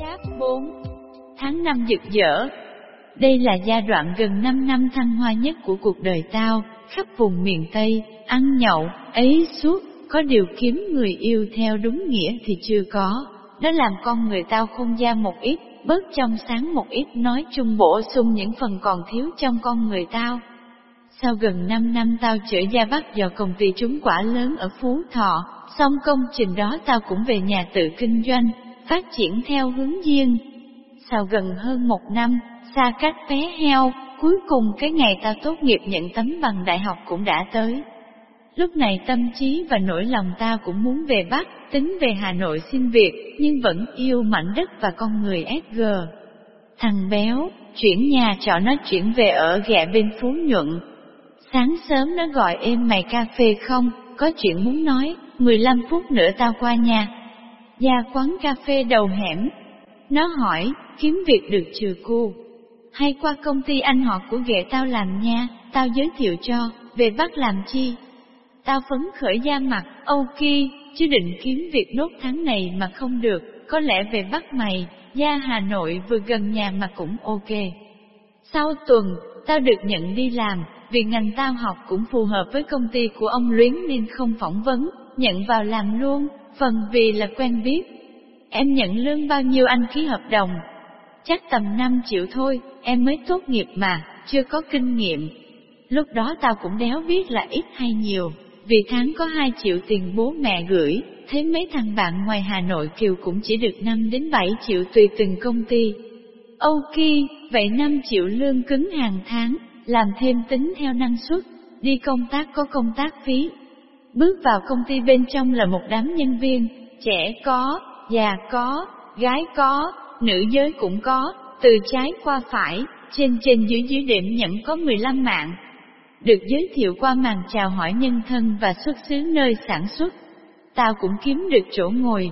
Cháp 4 Tháng năm rực rỡ Đây là giai đoạn gần 5 năm thăng hoa nhất của cuộc đời tao, khắp vùng miền Tây, ăn nhậu, ấy suốt, có điều kiếm người yêu theo đúng nghĩa thì chưa có. Nó làm con người tao không ra một ít, bớt trong sáng một ít nói chung bổ sung những phần còn thiếu trong con người tao. Sau gần 5 năm tao trở ra Bắc do công ty trúng quả lớn ở Phú Thọ, xong công trình đó tao cũng về nhà tự kinh doanh, phát triển theo hướng riêng. Sau gần hơn một năm, xa cách bé heo, cuối cùng cái ngày tao tốt nghiệp nhận tấm bằng đại học cũng đã tới. Lúc này tâm trí và nỗi lòng tao cũng muốn về Bắc, tính về Hà Nội xin việc, nhưng vẫn yêu mảnh đất và con người SG. Thằng béo, chuyển nhà trọ nó chuyển về ở ghẹ bên Phú Nhuận. Sáng sớm nó gọi em mày cà phê không, có chuyện muốn nói, 15 phút nữa tao qua nhà. Ra quán cà phê đầu hẻm. Nó hỏi, kiếm việc được trừ cu. Hay qua công ty anh họ của ghệ tao làm nha, tao giới thiệu cho, về Bắc làm chi? Tao phấn khởi da mặt, ok, chứ định kiếm việc nốt tháng này mà không được, có lẽ về Bắc mày, ra Hà Nội vừa gần nhà mà cũng ok. Sau tuần, tao được nhận đi làm, vì ngành tao học cũng phù hợp với công ty của ông Luyến nên không phỏng vấn, nhận vào làm luôn, phần vì là quen biết. Em nhận lương bao nhiêu anh ký hợp đồng? Chắc tầm 5 triệu thôi, em mới tốt nghiệp mà, chưa có kinh nghiệm. Lúc đó tao cũng đéo biết là ít hay nhiều, vì tháng có 2 triệu tiền bố mẹ gửi, thế mấy thằng bạn ngoài Hà Nội kiều cũng chỉ được 5 đến 7 triệu tùy từng công ty. Ok, vậy 5 triệu lương cứng hàng tháng, làm thêm tính theo năng suất, đi công tác có công tác phí. Bước vào công ty bên trong là một đám nhân viên, trẻ có, già có, gái có, nữ giới cũng có, từ trái qua phải, trên trên dưới dưới điểm nhẫn có 15 mạng. Được giới thiệu qua màn chào hỏi nhân thân và xuất xứ nơi sản xuất. Tao cũng kiếm được chỗ ngồi.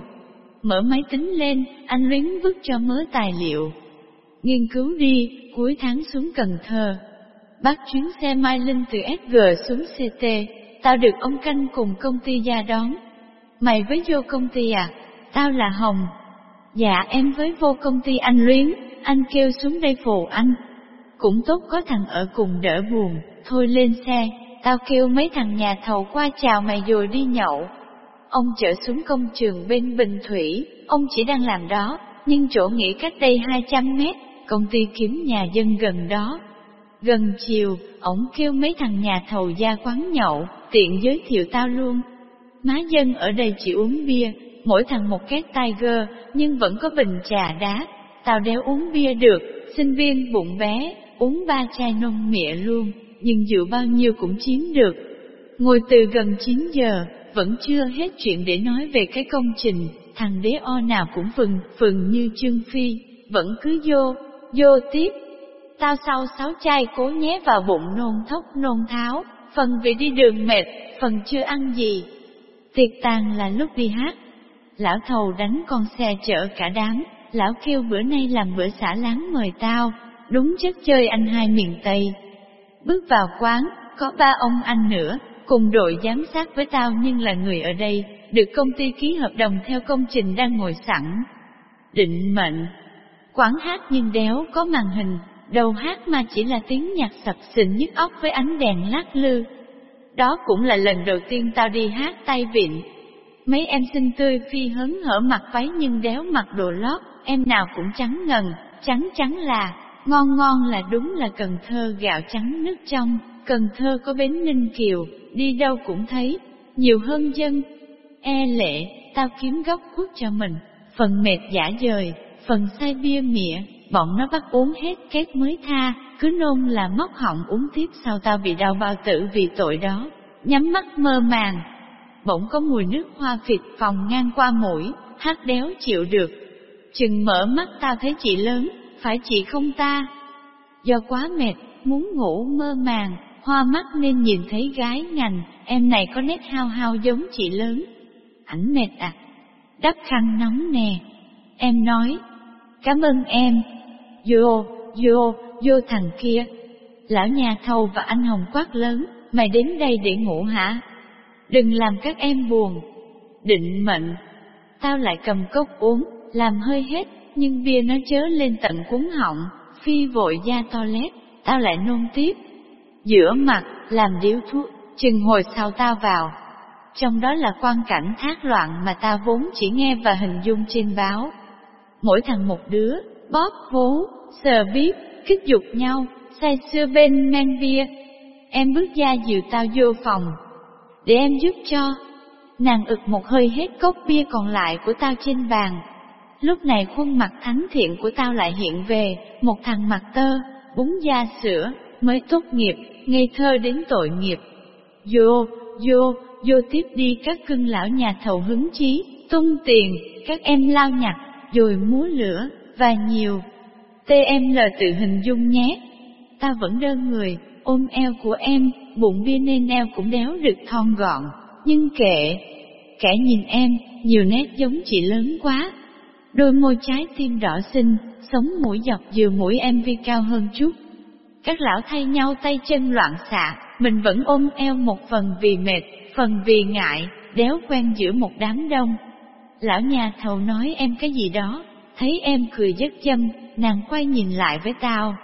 Mở máy tính lên, anh luyến vứt cho mớ tài liệu. Nghiên cứu đi, cuối tháng xuống Cần Thơ. Bắt chuyến xe Mai Linh từ SG xuống CT, tao được ông canh cùng công ty ra đón. Mày với vô công ty à? Tao là Hồng. Dạ em với vô công ty anh Luyến, anh kêu xuống đây phụ anh. Cũng tốt có thằng ở cùng đỡ buồn, thôi lên xe, tao kêu mấy thằng nhà thầu qua chào mày rồi đi nhậu. Ông chở xuống công trường bên Bình Thủy, ông chỉ đang làm đó, nhưng chỗ nghỉ cách đây 200 mét, công ty kiếm nhà dân gần đó. Gần chiều, ổng kêu mấy thằng nhà thầu ra quán nhậu, tiện giới thiệu tao luôn. Má dân ở đây chỉ uống bia, mỗi thằng một két Tiger, nhưng vẫn có bình trà đá. Tao đéo uống bia được, sinh viên bụng bé, uống ba chai nông mịa luôn, nhưng rượu bao nhiêu cũng chiếm được. Ngồi từ gần 9 giờ, vẫn chưa hết chuyện để nói về cái công trình, thằng đế o nào cũng phừng, phừng như Trương Phi, vẫn cứ vô, vô tiếp. Tao sau sáu chai cố nhé vào bụng nôn thốc nôn tháo, phần vì đi đường mệt, phần chưa ăn gì. Tiệc tàn là lúc đi hát. Lão thầu đánh con xe chở cả đám, lão kêu bữa nay làm bữa xả láng mời tao, đúng chất chơi anh hai miền Tây. Bước vào quán, có ba ông anh nữa, cùng đội giám sát với tao nhưng là người ở đây, được công ty ký hợp đồng theo công trình đang ngồi sẵn. Định mệnh, quán hát nhưng đéo có màn hình, đầu hát mà chỉ là tiếng nhạc sập sình nhức óc với ánh đèn lắc lư. Đó cũng là lần đầu tiên tao đi hát tay vịn. Mấy em xinh tươi phi hớn hở mặc váy nhưng đéo mặc đồ lót, em nào cũng trắng ngần, trắng trắng là, ngon ngon là đúng là Cần Thơ gạo trắng nước trong, Cần Thơ có bến Ninh Kiều, đi đâu cũng thấy, nhiều hơn dân. E lệ, tao kiếm góc quốc cho mình, phần mệt giả dời, phần say bia mịa, bọn nó bắt uống hết két mới tha, cứ nôn là móc họng uống tiếp sau tao bị đau bao tử vì tội đó, nhắm mắt mơ màng. Bỗng có mùi nước hoa phịt phòng ngang qua mũi, hát đéo chịu được. Chừng mở mắt tao thấy chị lớn, phải chị không ta? Do quá mệt, muốn ngủ mơ màng, hoa mắt nên nhìn thấy gái ngành, em này có nét hao hao giống chị lớn. Ảnh mệt à? Đắp khăn nóng nè. Em nói, cảm ơn em. Vô, vô, vô thằng kia. Lão nhà thầu và anh Hồng quát lớn, mày đến đây để ngủ hả? Đừng làm các em buồn. Định mệnh. tao lại cầm cốc uống, làm hơi hết, nhưng bia nó chớ lên tận cuốn họng, phi vội ra toilet, tao lại nôn tiếp. Giữa mặt, làm điếu thuốc, chừng hồi sau tao vào. Trong đó là quan cảnh thác loạn mà ta vốn chỉ nghe và hình dung trên báo. Mỗi thằng một đứa, bóp vố, sờ bíp, kích dục nhau, say sưa bên men bia. Em bước ra dìu tao vô phòng, để em giúp cho. Nàng ực một hơi hết cốc bia còn lại của tao trên bàn. Lúc này khuôn mặt thánh thiện của tao lại hiện về, một thằng mặt tơ, bún da sữa, mới tốt nghiệp, ngây thơ đến tội nghiệp. Vô, vô, vô tiếp đi các cưng lão nhà thầu hứng chí, tung tiền, các em lao nhặt, rồi múa lửa, và nhiều. TML tự hình dung nhé. Ta vẫn đơn người, ôm eo của em, bụng bia nên eo cũng đéo được thon gọn, nhưng kệ. Kẻ nhìn em, nhiều nét giống chị lớn quá. Đôi môi trái tim đỏ xinh, sống mũi dọc dừa mũi em vi cao hơn chút. Các lão thay nhau tay chân loạn xạ, mình vẫn ôm eo một phần vì mệt, phần vì ngại, đéo quen giữa một đám đông. Lão nhà thầu nói em cái gì đó, thấy em cười rất dâm, nàng quay nhìn lại với tao.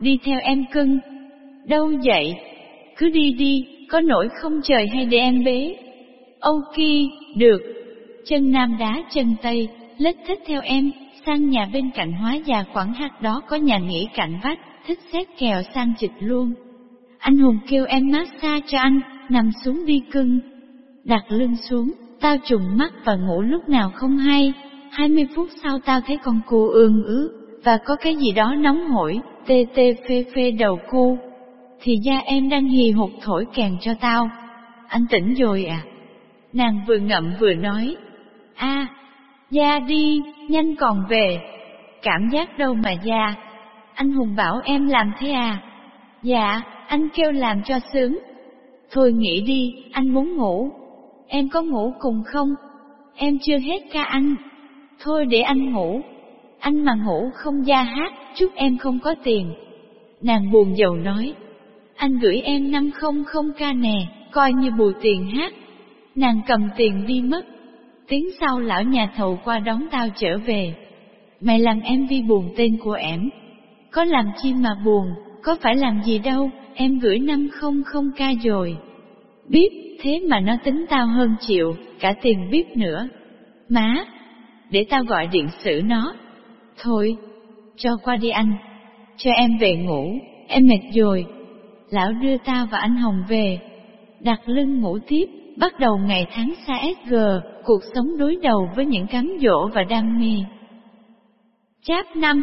Đi theo em cưng. Đâu vậy? Cứ đi đi, có nổi không trời hay để em bế. Ok, được. Chân nam đá chân tây, lết thích theo em, sang nhà bên cạnh hóa già khoảng hát đó có nhà nghỉ cạnh vách, thích xét kèo sang chịch luôn. Anh Hùng kêu em massage cho anh, nằm xuống đi cưng. Đặt lưng xuống, tao trùng mắt và ngủ lúc nào không hay. 20 phút sau tao thấy con cua ương ướt, và có cái gì đó nóng hổi, tê tê phê phê đầu cu. Thì da em đang hì hụt thổi kèn cho tao. Anh tỉnh rồi à? Nàng vừa ngậm vừa nói. a da đi, nhanh còn về. Cảm giác đâu mà da. Anh Hùng bảo em làm thế à? Dạ, anh kêu làm cho sướng. Thôi nghỉ đi, anh muốn ngủ. Em có ngủ cùng không? Em chưa hết ca anh. Thôi để anh ngủ. Anh mà ngủ không ra hát, chúc em không có tiền. Nàng buồn giàu nói. Anh gửi em năm không không ca nè, coi như bù tiền hát. Nàng cầm tiền đi mất. Tiếng sau lão nhà thầu qua đón tao trở về. Mày làm em vi buồn tên của em. Có làm chi mà buồn, có phải làm gì đâu, em gửi năm không không ca rồi. Biết, thế mà nó tính tao hơn chịu, cả tiền biết nữa. Má, để tao gọi điện xử nó. Thôi, cho qua đi anh, cho em về ngủ, em mệt rồi. Lão đưa tao và anh Hồng về, đặt lưng ngủ tiếp, bắt đầu ngày tháng xa SG, cuộc sống đối đầu với những cám dỗ và đam mê. Cháp 5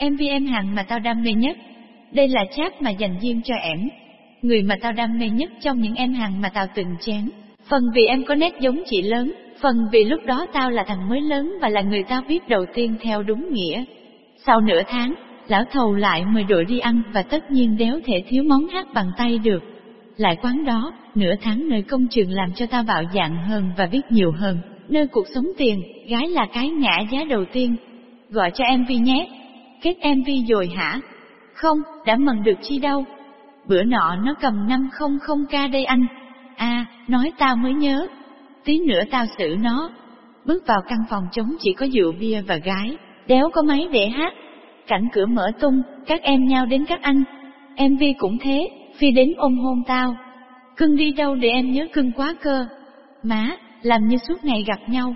MV em hằng mà tao đam mê nhất. Đây là cháp mà dành riêng cho em. Người mà tao đam mê nhất trong những em hằng mà tao từng chán. Phần vì em có nét giống chị lớn, phần vì lúc đó tao là thằng mới lớn và là người tao biết đầu tiên theo đúng nghĩa. Sau nửa tháng, lão thầu lại mời đội đi ăn và tất nhiên đéo thể thiếu món hát bằng tay được. Lại quán đó, nửa tháng nơi công trường làm cho tao bạo dạng hơn và biết nhiều hơn, nơi cuộc sống tiền, gái là cái ngã giá đầu tiên. Gọi cho em Vi nhé. Kết em Vi rồi hả? Không, đã mần được chi đâu. Bữa nọ nó cầm 500k đây anh. À, nói tao mới nhớ. Tí nữa tao xử nó. Bước vào căn phòng trống chỉ có rượu bia và gái, đéo có máy để hát. Cảnh cửa mở tung, các em nhau đến các anh. Em Vi cũng thế, Phi đến ôm hôn tao. Cưng đi đâu để em nhớ cưng quá cơ. Má, làm như suốt ngày gặp nhau.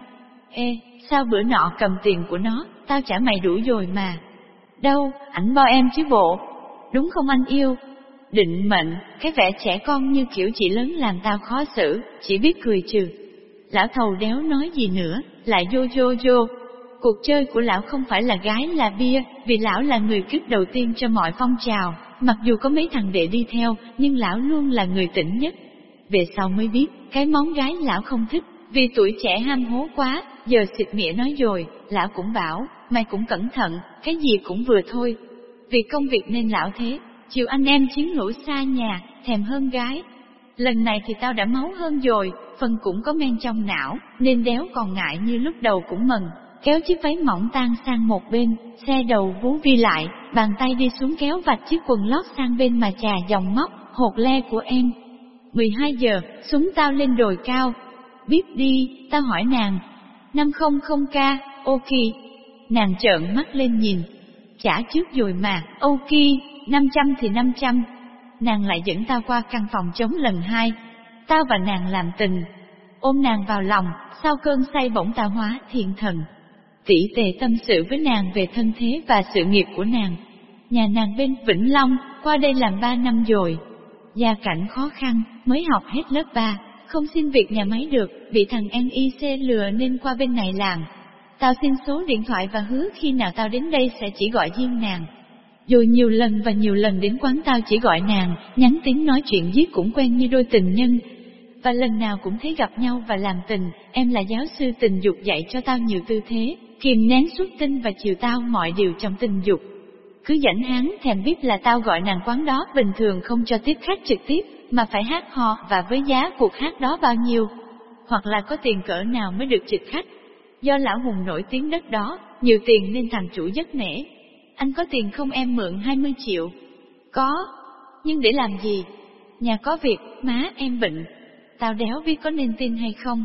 Ê, sao bữa nọ cầm tiền của nó, tao trả mày đủ rồi mà. Đâu, ảnh bao em chứ bộ. Đúng không anh yêu? Định mệnh, cái vẻ trẻ con như kiểu chị lớn làm tao khó xử, chỉ biết cười trừ. Lão thầu đéo nói gì nữa, lại vô vô vô. Cuộc chơi của lão không phải là gái là bia, vì lão là người kích đầu tiên cho mọi phong trào, mặc dù có mấy thằng đệ đi theo, nhưng lão luôn là người tỉnh nhất. Về sau mới biết, cái món gái lão không thích, vì tuổi trẻ ham hố quá, giờ xịt mỉa nói rồi, lão cũng bảo, mày cũng cẩn thận, cái gì cũng vừa thôi. Vì công việc nên lão thế, chiều anh em chiến lũ xa nhà, thèm hơn gái. Lần này thì tao đã máu hơn rồi, phần cũng có men trong não, nên đéo còn ngại như lúc đầu cũng mừng. Kéo chiếc váy mỏng tan sang một bên, xe đầu vú vi lại, bàn tay đi xuống kéo vạch chiếc quần lót sang bên mà trà dòng móc, hột le của em. 12 giờ, súng tao lên đồi cao. Biết đi, tao hỏi nàng. năm không không ok. Nàng trợn mắt lên nhìn. Trả trước rồi mà, ok, 500 thì 500. Nàng lại dẫn tao qua căn phòng chống lần hai. Tao và nàng làm tình. Ôm nàng vào lòng, sau cơn say bỗng tạo hóa thiện thần. Tỷ tề tâm sự với nàng về thân thế và sự nghiệp của nàng. Nhà nàng bên Vĩnh Long, qua đây làm ba năm rồi. Gia cảnh khó khăn, mới học hết lớp ba, không xin việc nhà máy được, bị thằng NIC lừa nên qua bên này làm. Tao xin số điện thoại và hứa khi nào tao đến đây sẽ chỉ gọi riêng nàng. Rồi nhiều lần và nhiều lần đến quán tao chỉ gọi nàng, nhắn tin nói chuyện giết cũng quen như đôi tình nhân. Và lần nào cũng thấy gặp nhau và làm tình, em là giáo sư tình dục dạy cho tao nhiều tư thế, kìm nén suốt tinh và chiều tao mọi điều trong tình dục. Cứ dẫn hắn thèm biết là tao gọi nàng quán đó bình thường không cho tiếp khách trực tiếp, mà phải hát hò và với giá cuộc hát đó bao nhiêu, hoặc là có tiền cỡ nào mới được trực khách. Do lão hùng nổi tiếng đất đó, nhiều tiền nên thằng chủ rất nể. Anh có tiền không em mượn 20 triệu? Có. Nhưng để làm gì? Nhà có việc, má em bệnh. Tao đéo biết có nên tin hay không.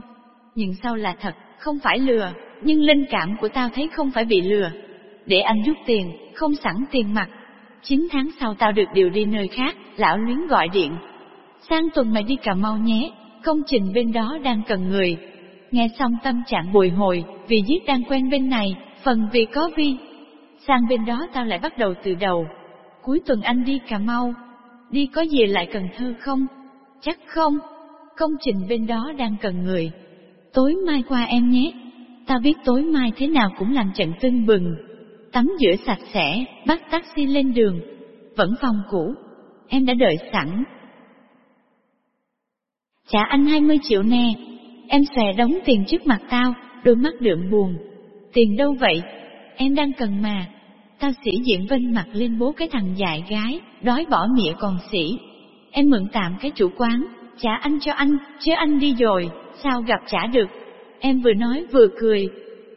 Nhưng sau là thật, không phải lừa, nhưng linh cảm của tao thấy không phải bị lừa. Để anh rút tiền, không sẵn tiền mặt. 9 tháng sau tao được điều đi nơi khác, lão luyến gọi điện, sang tuần mày đi Cà Mau nhé, công trình bên đó đang cần người. Nghe xong tâm trạng bồi hồi, vì giết đang quen bên này, phần vì có vi. Sang bên đó tao lại bắt đầu từ đầu. Cuối tuần anh đi Cà Mau, đi có gì lại Cần Thơ không? Chắc không, công trình bên đó đang cần người. Tối mai qua em nhé, Ta biết tối mai thế nào cũng làm trận tưng bừng. Tắm rửa sạch sẽ, bắt taxi lên đường. Vẫn phòng cũ, em đã đợi sẵn, Trả anh 20 triệu nè. Em xòe đóng tiền trước mặt tao, đôi mắt đượm buồn. Tiền đâu vậy? Em đang cần mà. Tao sĩ diện vinh mặt lên bố cái thằng dại gái, đói bỏ mịa còn sĩ. Em mượn tạm cái chủ quán, trả anh cho anh, chứ anh đi rồi, sao gặp trả được. Em vừa nói vừa cười.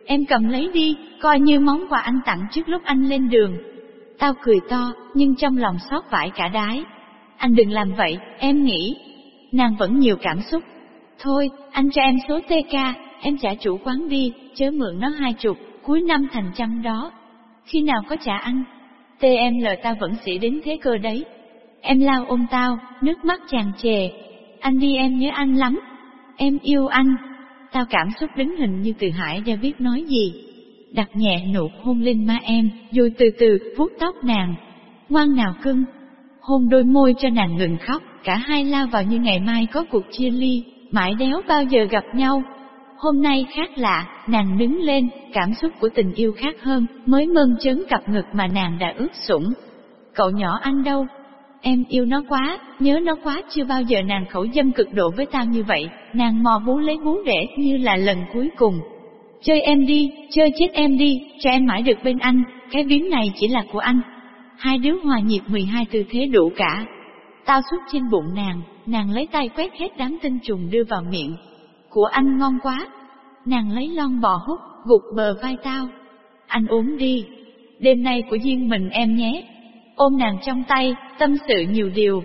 Em cầm lấy đi, coi như món quà anh tặng trước lúc anh lên đường. Tao cười to, nhưng trong lòng xót vải cả đái. Anh đừng làm vậy, em nghĩ, nàng vẫn nhiều cảm xúc. Thôi, anh cho em số TK, em trả chủ quán đi, chớ mượn nó hai chục, cuối năm thành trăm đó. Khi nào có trả anh? TML tao vẫn sĩ đến thế cơ đấy. Em lao ôm tao, nước mắt chàng chề. Anh đi em nhớ anh lắm. Em yêu anh. Tao cảm xúc đứng hình như từ hải ra biết nói gì. Đặt nhẹ nụ hôn lên má em, rồi từ từ vuốt tóc nàng. Ngoan nào cưng. Hôn đôi môi cho nàng ngừng khóc cả hai lao vào như ngày mai có cuộc chia ly, mãi đéo bao giờ gặp nhau. Hôm nay khác lạ, nàng đứng lên, cảm xúc của tình yêu khác hơn, mới mơn trớn cặp ngực mà nàng đã ướt sũng. Cậu nhỏ anh đâu? Em yêu nó quá, nhớ nó quá chưa bao giờ nàng khẩu dâm cực độ với tao như vậy, nàng mò bú lấy bú rễ như là lần cuối cùng. Chơi em đi, chơi chết em đi, cho em mãi được bên anh, cái viếng này chỉ là của anh. Hai đứa hòa nhịp 12 tư thế đủ cả, Tao xuất trên bụng nàng, nàng lấy tay quét hết đám tinh trùng đưa vào miệng. Của anh ngon quá. Nàng lấy lon bò hút, gục bờ vai tao. Anh uống đi. Đêm nay của riêng mình em nhé. Ôm nàng trong tay, tâm sự nhiều điều.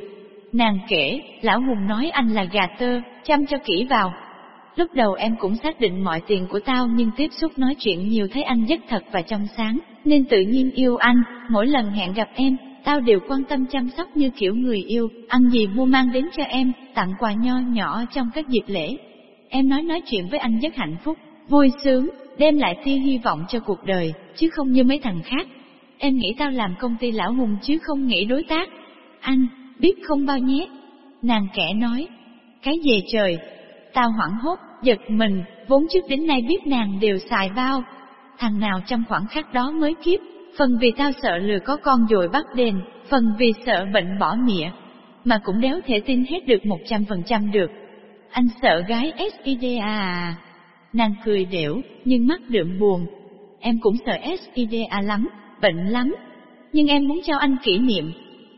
Nàng kể, lão Hùng nói anh là gà tơ, chăm cho kỹ vào. Lúc đầu em cũng xác định mọi tiền của tao nhưng tiếp xúc nói chuyện nhiều thấy anh rất thật và trong sáng, nên tự nhiên yêu anh, mỗi lần hẹn gặp em, tao đều quan tâm chăm sóc như kiểu người yêu, ăn gì mua mang đến cho em, tặng quà nho nhỏ trong các dịp lễ. Em nói nói chuyện với anh rất hạnh phúc, vui sướng, đem lại tia hy vọng cho cuộc đời, chứ không như mấy thằng khác. Em nghĩ tao làm công ty lão hùng chứ không nghĩ đối tác. Anh, biết không bao nhé. Nàng kẻ nói, cái gì trời? Tao hoảng hốt, giật mình, vốn trước đến nay biết nàng đều xài bao. Thằng nào trong khoảng khắc đó mới kiếp, phần vì tao sợ lừa có con dồi bắt đền, phần vì sợ bệnh bỏ mịa, mà cũng đéo thể tin hết được một trăm phần trăm được. Anh sợ gái SIDA à? Nàng cười đểu, nhưng mắt đượm buồn. Em cũng sợ SIDA lắm, bệnh lắm. Nhưng em muốn cho anh kỷ niệm.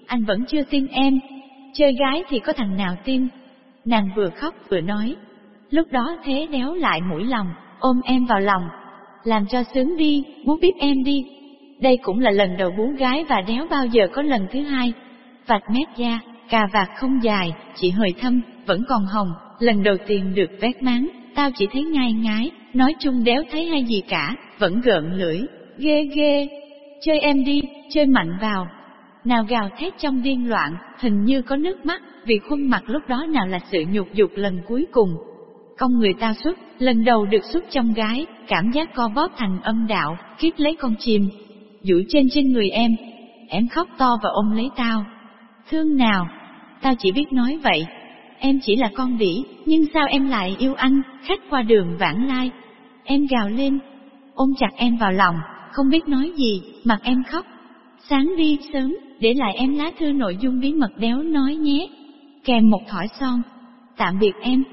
Anh vẫn chưa tin em. Chơi gái thì có thằng nào tin. Nàng vừa khóc vừa nói. Lúc đó thế đéo lại mũi lòng, ôm em vào lòng. Làm cho sướng đi, muốn biết em đi, đây cũng là lần đầu bú gái và đéo bao giờ có lần thứ hai. Vạch mép da, cà vạt không dài, chỉ hơi thâm, vẫn còn hồng, lần đầu tiên được vét máng, tao chỉ thấy ngai ngái, nói chung đéo thấy hay gì cả, vẫn gợn lưỡi, ghê ghê. Chơi em đi, chơi mạnh vào. Nào gào thét trong điên loạn, hình như có nước mắt, vì khuôn mặt lúc đó nào là sự nhục dục lần cuối cùng. Công người ta xuất, lần đầu được xuất trong gái, cảm giác co bóp thành âm đạo, kiếp lấy con chim. giữ trên trên người em, em khóc to và ôm lấy tao. Thương nào, tao chỉ biết nói vậy. Em chỉ là con đĩ, nhưng sao em lại yêu anh, khách qua đường vãng lai. Em gào lên, ôm chặt em vào lòng, không biết nói gì, mặt em khóc. Sáng đi sớm, để lại em lá thư nội dung bí mật đéo nói nhé. Kèm một thỏi son. Tạm biệt em,